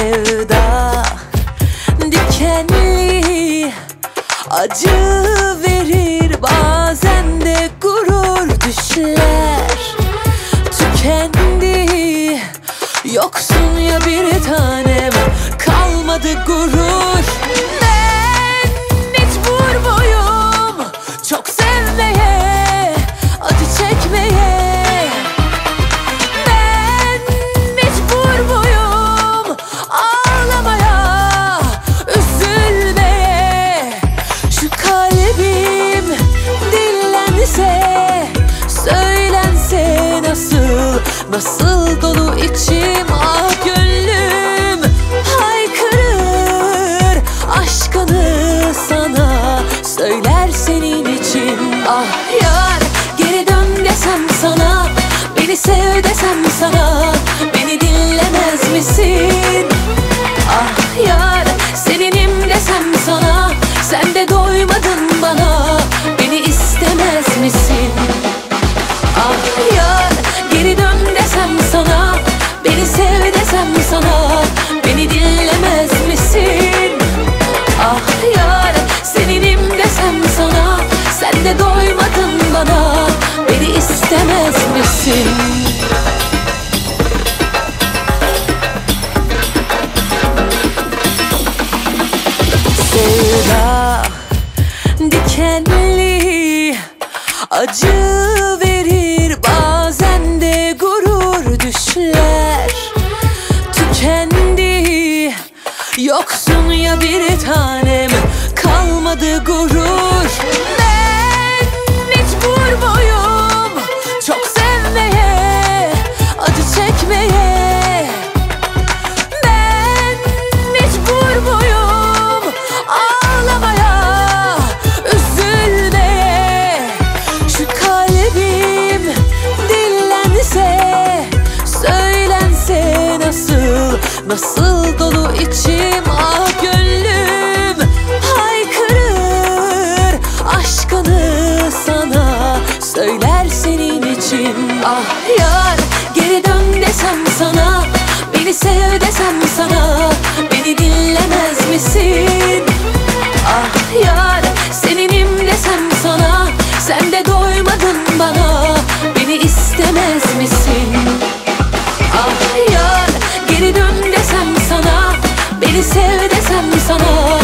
Sevda dikenli Acı verir bazen de gurur düşler Tükendi Yoksun ya bir tanem Kalmadı gurur nasıl dolu içim ah gönlüm Haykırır. Aşkını sana Söyler senin için ah desem sana Beni dinlemez misin? Ah yar seninim desem sana Sen de doymadın bana Beni istemez misin? Sevda dikenli Acı verir Yoksun ya bir tanem Kalmadı gurur. Ben mecbur boyum Çok sevmeye Acı çekmeye. Ben mecbur boyum ağlamaya, üzülmeye. Şu kalbim dillense, söylense nasıl Nasıl söyler senin için. Ah yar geri dön desem sana. Beni sev desem sana. Beni dinlemez misin? Ah yar seninim desem sana. Sen de doymadın bana. Beni istemez misin? Ah yar geri dön desem sana. Beni sev desem sana